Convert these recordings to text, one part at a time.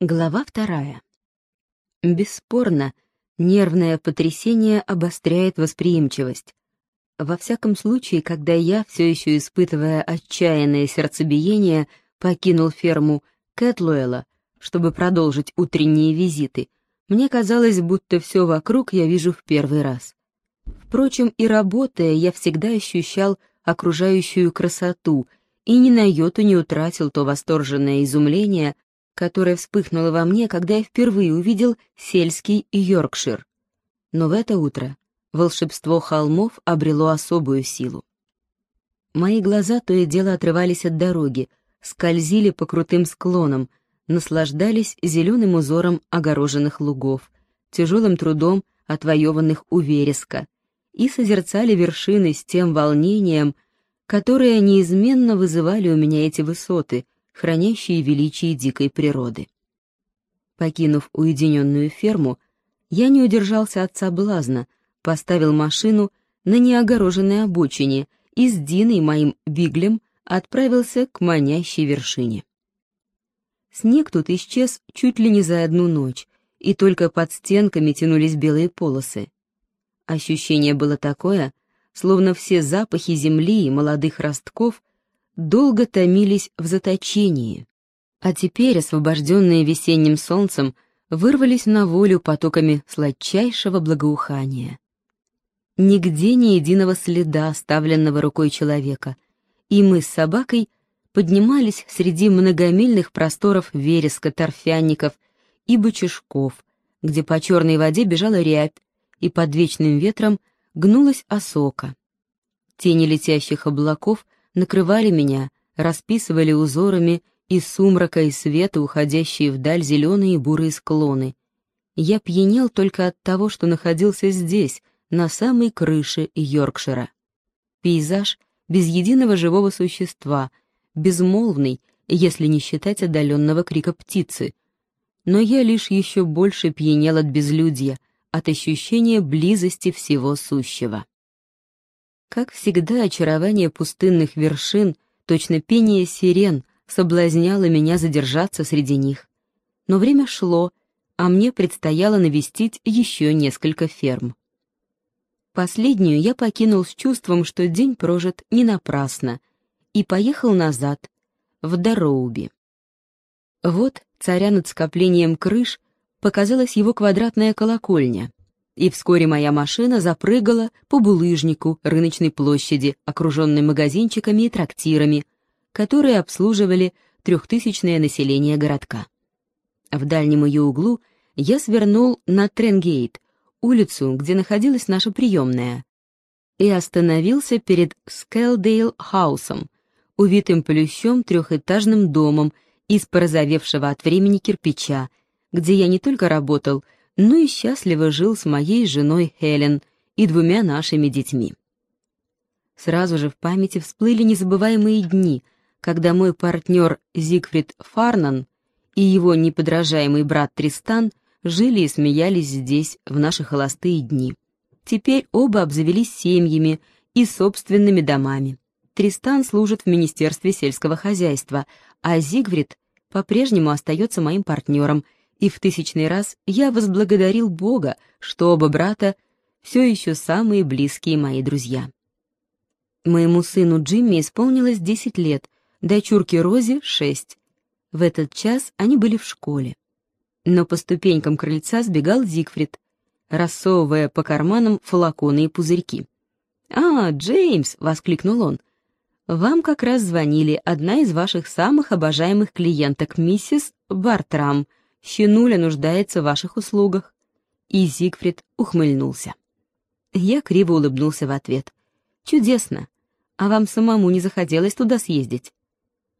Глава вторая. Бесспорно, нервное потрясение обостряет восприимчивость. Во всяком случае, когда я, все еще испытывая отчаянное сердцебиение, покинул ферму Кэтлуэлла, чтобы продолжить утренние визиты, мне казалось, будто все вокруг я вижу в первый раз. Впрочем, и работая, я всегда ощущал окружающую красоту и ни на йоту не утратил то восторженное изумление, которое вспыхнуло во мне, когда я впервые увидел сельский Йоркшир. Но в это утро волшебство холмов обрело особую силу. Мои глаза то и дело отрывались от дороги, скользили по крутым склонам, наслаждались зеленым узором огороженных лугов, тяжелым трудом отвоеванных у вереска, и созерцали вершины с тем волнением, которое неизменно вызывали у меня эти высоты — хранящие величие дикой природы. Покинув уединенную ферму, я не удержался от соблазна, поставил машину на неогороженной обочине и с Диной, моим биглем, отправился к манящей вершине. Снег тут исчез чуть ли не за одну ночь, и только под стенками тянулись белые полосы. Ощущение было такое, словно все запахи земли и молодых ростков долго томились в заточении, а теперь, освобожденные весенним солнцем, вырвались на волю потоками сладчайшего благоухания. Нигде ни единого следа, оставленного рукой человека, и мы с собакой поднимались среди многомильных просторов вереска, торфянников и бычишков, где по черной воде бежала рябь, и под вечным ветром гнулась осока. Тени летящих облаков — накрывали меня, расписывали узорами из сумрака и света, уходящие вдаль зеленые и бурые склоны. Я пьянел только от того, что находился здесь, на самой крыше Йоркшира. Пейзаж без единого живого существа, безмолвный, если не считать отдаленного крика птицы. Но я лишь еще больше пьянел от безлюдья, от ощущения близости всего сущего. Как всегда, очарование пустынных вершин, точно пение сирен, соблазняло меня задержаться среди них. Но время шло, а мне предстояло навестить еще несколько ферм. Последнюю я покинул с чувством, что день прожит не напрасно, и поехал назад, в Дороуби. Вот, царя над скоплением крыш, показалась его квадратная колокольня и вскоре моя машина запрыгала по булыжнику рыночной площади, окруженной магазинчиками и трактирами, которые обслуживали трехтысячное население городка. В дальнем ее углу я свернул на Тренгейт, улицу, где находилась наша приемная, и остановился перед Скелдейл Хаусом, увитым плющом трехэтажным домом из порозовевшего от времени кирпича, где я не только работал, но и счастливо жил с моей женой Хелен и двумя нашими детьми. Сразу же в памяти всплыли незабываемые дни, когда мой партнер Зигфрид Фарнан и его неподражаемый брат Тристан жили и смеялись здесь в наши холостые дни. Теперь оба обзавелись семьями и собственными домами. Тристан служит в Министерстве сельского хозяйства, а Зигфрид по-прежнему остается моим партнером — и в тысячный раз я возблагодарил Бога, что оба брата все еще самые близкие мои друзья. Моему сыну Джимми исполнилось 10 лет, дочурке Розе — 6. В этот час они были в школе. Но по ступенькам крыльца сбегал Зигфрид, рассовывая по карманам флаконы и пузырьки. «А, Джеймс!» — воскликнул он. «Вам как раз звонили одна из ваших самых обожаемых клиенток, миссис Бартрам», Щенуля нуждается в ваших услугах». И Зигфрид ухмыльнулся. Я криво улыбнулся в ответ. «Чудесно. А вам самому не захотелось туда съездить?»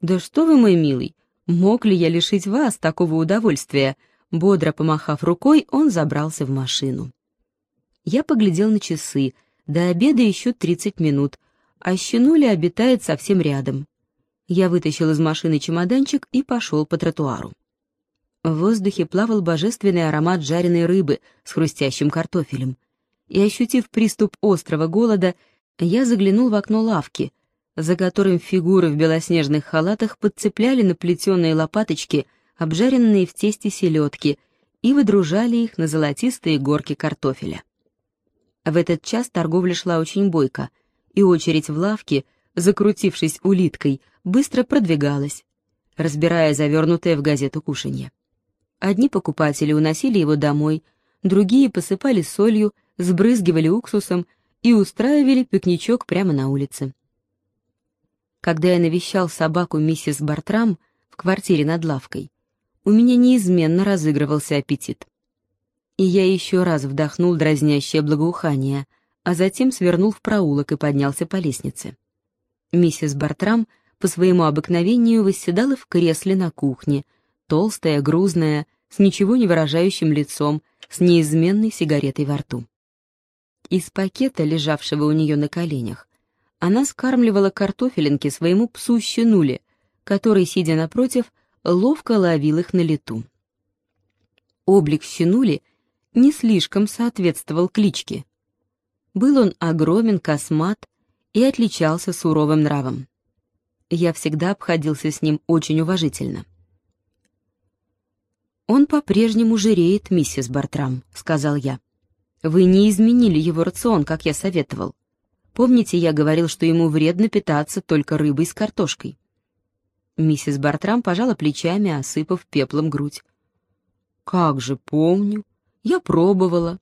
«Да что вы, мой милый, мог ли я лишить вас такого удовольствия?» Бодро помахав рукой, он забрался в машину. Я поглядел на часы. До обеда еще тридцать минут, а Щенуля обитает совсем рядом. Я вытащил из машины чемоданчик и пошел по тротуару. В воздухе плавал божественный аромат жареной рыбы с хрустящим картофелем. И, ощутив приступ острого голода, я заглянул в окно лавки, за которым фигуры в белоснежных халатах подцепляли на плетеные лопаточки обжаренные в тесте селедки, и выдружали их на золотистые горки картофеля. В этот час торговля шла очень бойко, и очередь в лавке, закрутившись улиткой, быстро продвигалась, разбирая завернутое в газету кушанье. Одни покупатели уносили его домой, другие посыпали солью, сбрызгивали уксусом и устраивали пикничок прямо на улице. Когда я навещал собаку миссис Бартрам в квартире над лавкой, у меня неизменно разыгрывался аппетит. И я еще раз вдохнул дразнящее благоухание, а затем свернул в проулок и поднялся по лестнице. Миссис Бартрам по своему обыкновению восседала в кресле на кухне, толстая, грузная, с ничего не выражающим лицом, с неизменной сигаретой во рту. Из пакета, лежавшего у нее на коленях, она скармливала картофелинки своему псу Щенуле, который, сидя напротив, ловко ловил их на лету. Облик Щенули не слишком соответствовал кличке. Был он огромен, космат и отличался суровым нравом. Я всегда обходился с ним очень уважительно. «Он по-прежнему жиреет, миссис Бартрам», — сказал я. Вы не изменили его рацион, как я советовал. Помните, я говорил, что ему вредно питаться только рыбой с картошкой?» Миссис Бартрам пожала плечами, осыпав пеплом грудь. «Как же помню. Я пробовала.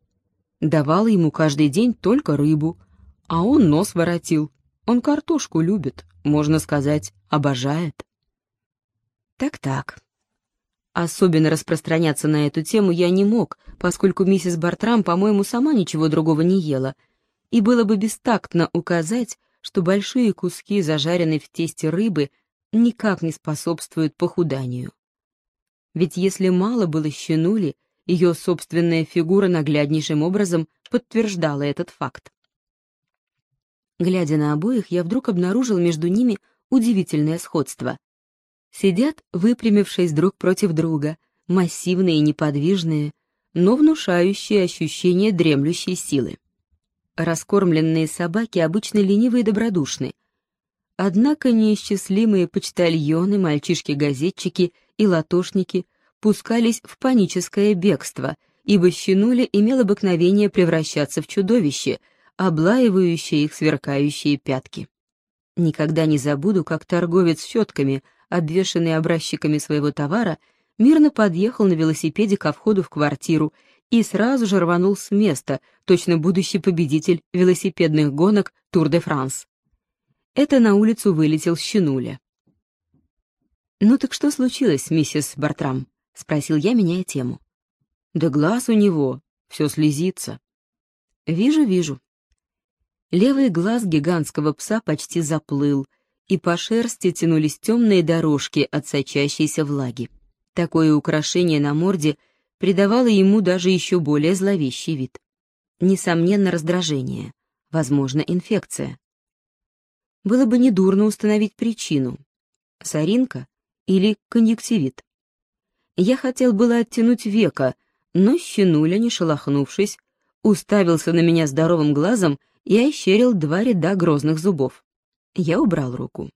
Давала ему каждый день только рыбу, а он нос воротил. Он картошку любит, можно сказать, обожает». «Так-так», Особенно распространяться на эту тему я не мог, поскольку миссис Бартрам, по-моему, сама ничего другого не ела, и было бы бестактно указать, что большие куски зажаренной в тесте рыбы никак не способствуют похуданию. Ведь если мало было щенули, ее собственная фигура нагляднейшим образом подтверждала этот факт. Глядя на обоих, я вдруг обнаружил между ними удивительное сходство. Сидят, выпрямившись друг против друга, массивные и неподвижные, но внушающие ощущение дремлющей силы. Раскормленные собаки обычно ленивы и добродушны. Однако неисчислимые почтальоны, мальчишки-газетчики и латошники пускались в паническое бегство, ибо щенуля имел обыкновение превращаться в чудовище, облаивающее их сверкающие пятки. Никогда не забуду, как торговец щетками обвешанный образчиками своего товара, мирно подъехал на велосипеде ко входу в квартиру и сразу же рванул с места, точно будущий победитель велосипедных гонок Тур-де-Франс. Это на улицу вылетел Щенуля. «Ну так что случилось, миссис Бартрам?» — спросил я, меняя тему. «Да глаз у него, все слезится». «Вижу, вижу». Левый глаз гигантского пса почти заплыл — и по шерсти тянулись темные дорожки от сочащейся влаги. Такое украшение на морде придавало ему даже еще более зловещий вид. Несомненно, раздражение, возможно, инфекция. Было бы недурно установить причину. Соринка или конъюнктивит. Я хотел было оттянуть века, но щенуля, не шелохнувшись, уставился на меня здоровым глазом и ощерил два ряда грозных зубов. Я убрал руку.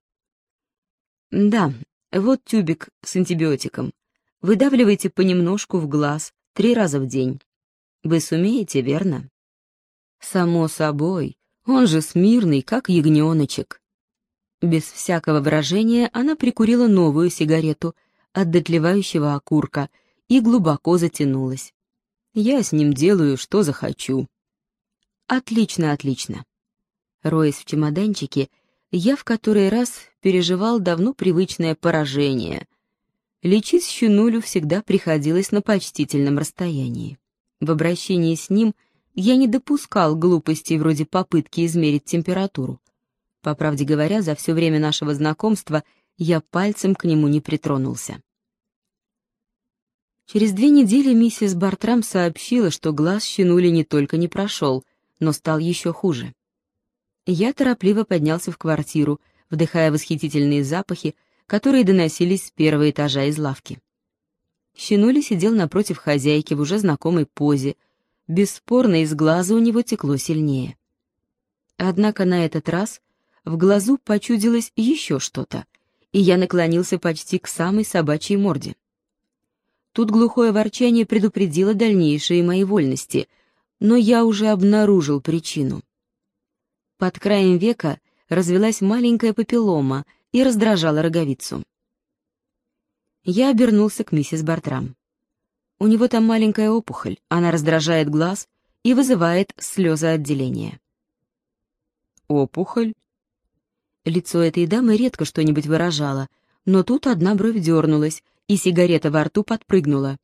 «Да, вот тюбик с антибиотиком. Выдавливайте понемножку в глаз, три раза в день. Вы сумеете, верно?» «Само собой, он же смирный, как ягненочек». Без всякого выражения она прикурила новую сигарету от дотлевающего окурка и глубоко затянулась. «Я с ним делаю, что захочу». «Отлично, отлично». Роясь в чемоданчике, я в который раз переживал давно привычное поражение. Лечить щенулю всегда приходилось на почтительном расстоянии. В обращении с ним я не допускал глупостей вроде попытки измерить температуру. По правде говоря, за все время нашего знакомства я пальцем к нему не притронулся. Через две недели миссис Бартрам сообщила, что глаз щенули не только не прошел, но стал еще хуже. Я торопливо поднялся в квартиру, вдыхая восхитительные запахи, которые доносились с первого этажа из лавки. Щенули сидел напротив хозяйки в уже знакомой позе. Бесспорно, из глаза у него текло сильнее. Однако на этот раз в глазу почудилось еще что-то, и я наклонился почти к самой собачьей морде. Тут глухое ворчание предупредило дальнейшие мои вольности, но я уже обнаружил причину. Под краем века развелась маленькая папиллома и раздражала роговицу. Я обернулся к миссис Бартрам. У него там маленькая опухоль, она раздражает глаз и вызывает слезоотделение. Опухоль? Лицо этой дамы редко что-нибудь выражало, но тут одна бровь дернулась, и сигарета во рту подпрыгнула.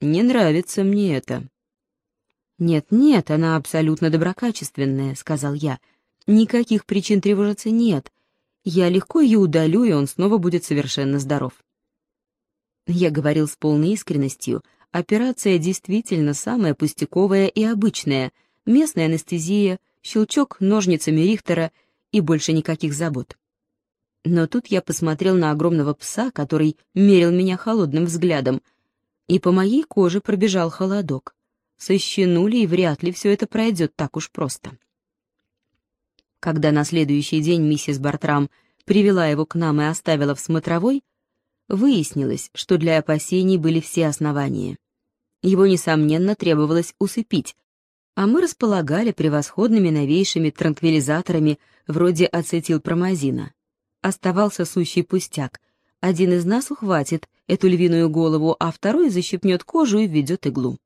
«Не нравится мне это». «Нет-нет, она абсолютно доброкачественная», — сказал я. «Никаких причин тревожиться нет. Я легко ее удалю, и он снова будет совершенно здоров». Я говорил с полной искренностью. Операция действительно самая пустяковая и обычная. Местная анестезия, щелчок ножницами Рихтера и больше никаких забот. Но тут я посмотрел на огромного пса, который мерил меня холодным взглядом, и по моей коже пробежал холодок. Сощенули, и вряд ли все это пройдет так уж просто. Когда на следующий день миссис Бартрам привела его к нам и оставила в смотровой, выяснилось, что для опасений были все основания. Его, несомненно, требовалось усыпить, а мы располагали превосходными новейшими транквилизаторами вроде ацетилпромазина. Оставался сущий пустяк. Один из нас ухватит эту львиную голову, а второй защипнет кожу и введет иглу.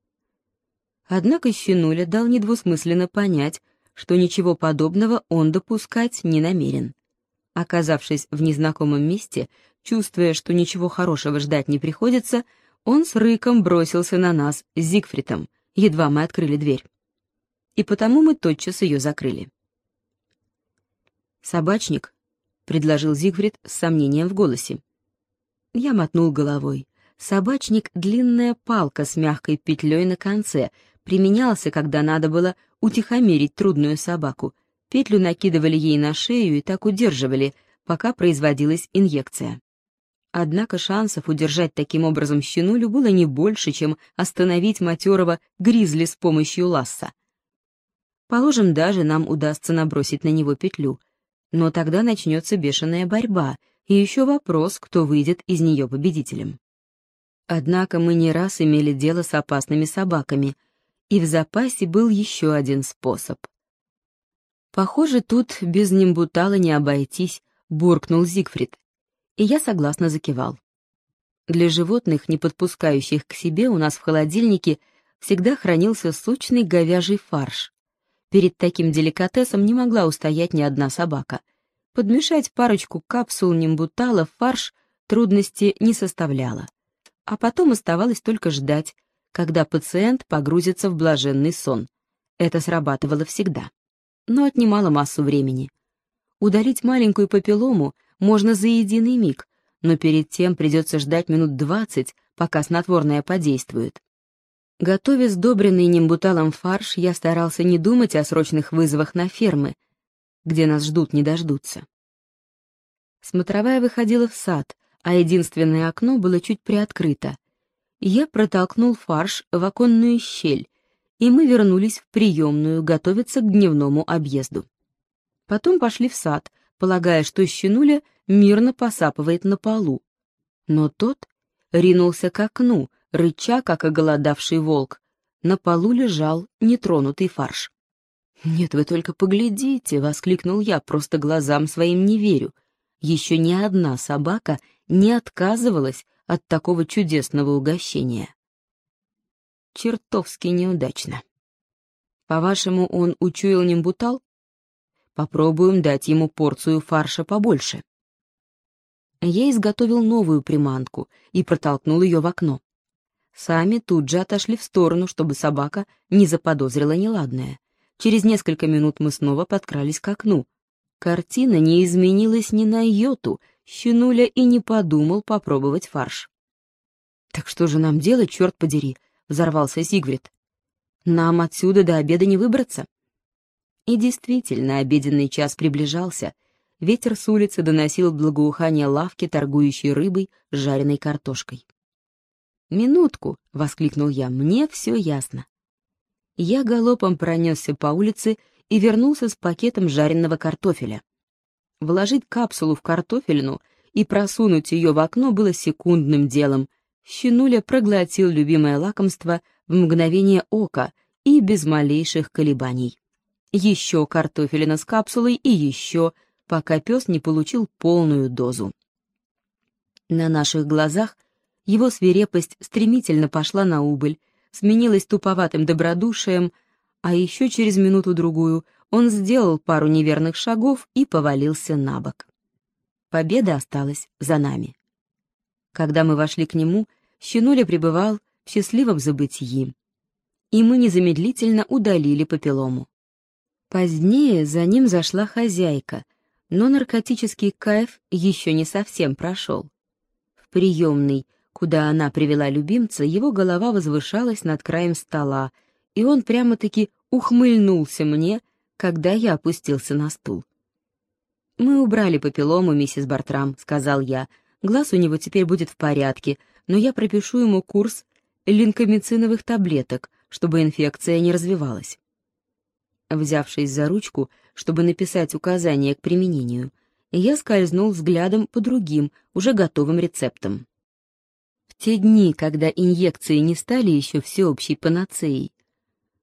Однако Щенуля дал недвусмысленно понять, что ничего подобного он допускать не намерен. Оказавшись в незнакомом месте, чувствуя, что ничего хорошего ждать не приходится, он с рыком бросился на нас с Зигфридом, едва мы открыли дверь. И потому мы тотчас ее закрыли. «Собачник», — предложил Зигфрид с сомнением в голосе. Я мотнул головой. Собачник — длинная палка с мягкой петлей на конце, применялся, когда надо было утихомирить трудную собаку. Петлю накидывали ей на шею и так удерживали, пока производилась инъекция. Однако шансов удержать таким образом щенулю было не больше, чем остановить матерого гризли с помощью ласса. Положим, даже нам удастся набросить на него петлю — но тогда начнется бешеная борьба, и еще вопрос, кто выйдет из нее победителем. Однако мы не раз имели дело с опасными собаками, и в запасе был еще один способ. «Похоже, тут без нимбутала не обойтись», — буркнул Зигфрид. И я согласно закивал. Для животных, не подпускающих к себе, у нас в холодильнике всегда хранился сочный говяжий фарш. Перед таким деликатесом не могла устоять ни одна собака. Подмешать парочку капсул нимбутала в фарш трудности не составляло. А потом оставалось только ждать, когда пациент погрузится в блаженный сон. Это срабатывало всегда. Но отнимало массу времени. Удалить маленькую папиллому можно за единый миг, но перед тем придется ждать минут двадцать, пока снотворное подействует. Готовя сдобренный нимбуталом фарш, я старался не думать о срочных вызовах на фермы, где нас ждут не дождутся. Смотровая выходила в сад, а единственное окно было чуть приоткрыто. Я протолкнул фарш в оконную щель, и мы вернулись в приемную готовиться к дневному объезду. Потом пошли в сад, полагая, что щенуля мирно посапывает на полу. Но тот ринулся к окну, рыча, как оголодавший волк. На полу лежал нетронутый фарш. «Нет, вы только поглядите!» — воскликнул я, просто глазам своим не верю. Еще ни одна собака не отказывалась от такого чудесного угощения. Чертовски неудачно. По-вашему, он учуял нимбутал? Попробуем дать ему порцию фарша побольше. Я изготовил новую приманку и протолкнул ее в окно. Сами тут же отошли в сторону, чтобы собака не заподозрила неладное. Через несколько минут мы снова подкрались к окну. Картина не изменилась ни на йоту, щенуля и не подумал попробовать фарш. «Так что же нам делать, черт подери?» — взорвался Сигврид. «Нам отсюда до обеда не выбраться». И действительно, обеденный час приближался. Ветер с улицы доносил благоухание лавки, торгующей рыбой, жареной картошкой. «Минутку!» — воскликнул я. «Мне все ясно». Я галопом пронесся по улице и вернулся с пакетом жареного картофеля. Вложить капсулу в картофельну и просунуть ее в окно было секундным делом. Щенуля проглотил любимое лакомство в мгновение ока и без малейших колебаний. Еще картофелина с капсулой и еще, пока пес не получил полную дозу. На наших глазах его свирепость стремительно пошла на убыль, сменилась туповатым добродушием, а еще через минуту-другую он сделал пару неверных шагов и повалился на бок. Победа осталась за нами. Когда мы вошли к нему, Щенуля пребывал в счастливом забытии, и мы незамедлительно удалили папиллому. Позднее за ним зашла хозяйка, но наркотический кайф еще не совсем прошел. В приемной, куда она привела любимца, его голова возвышалась над краем стола, и он прямо-таки ухмыльнулся мне, когда я опустился на стул. «Мы убрали папиллому, миссис Бартрам», — сказал я. «Глаз у него теперь будет в порядке, но я пропишу ему курс линкомициновых таблеток, чтобы инфекция не развивалась». Взявшись за ручку, чтобы написать указания к применению, я скользнул взглядом по другим, уже готовым рецептам. В те дни, когда инъекции не стали еще всеобщей панацеей,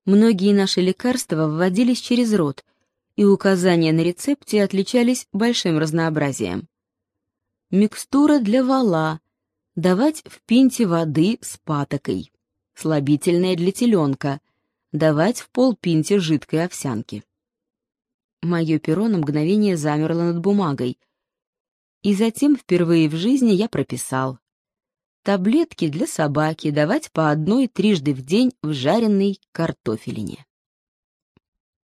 многие наши лекарства вводились через рот, и указания на рецепте отличались большим разнообразием. Микстура для вала. Давать в пинте воды с патокой. Слабительное для теленка. Давать в полпинте жидкой овсянки. Мое перо на мгновение замерло над бумагой. И затем впервые в жизни я прописал. Таблетки для собаки давать по одной трижды в день в жареной картофелине.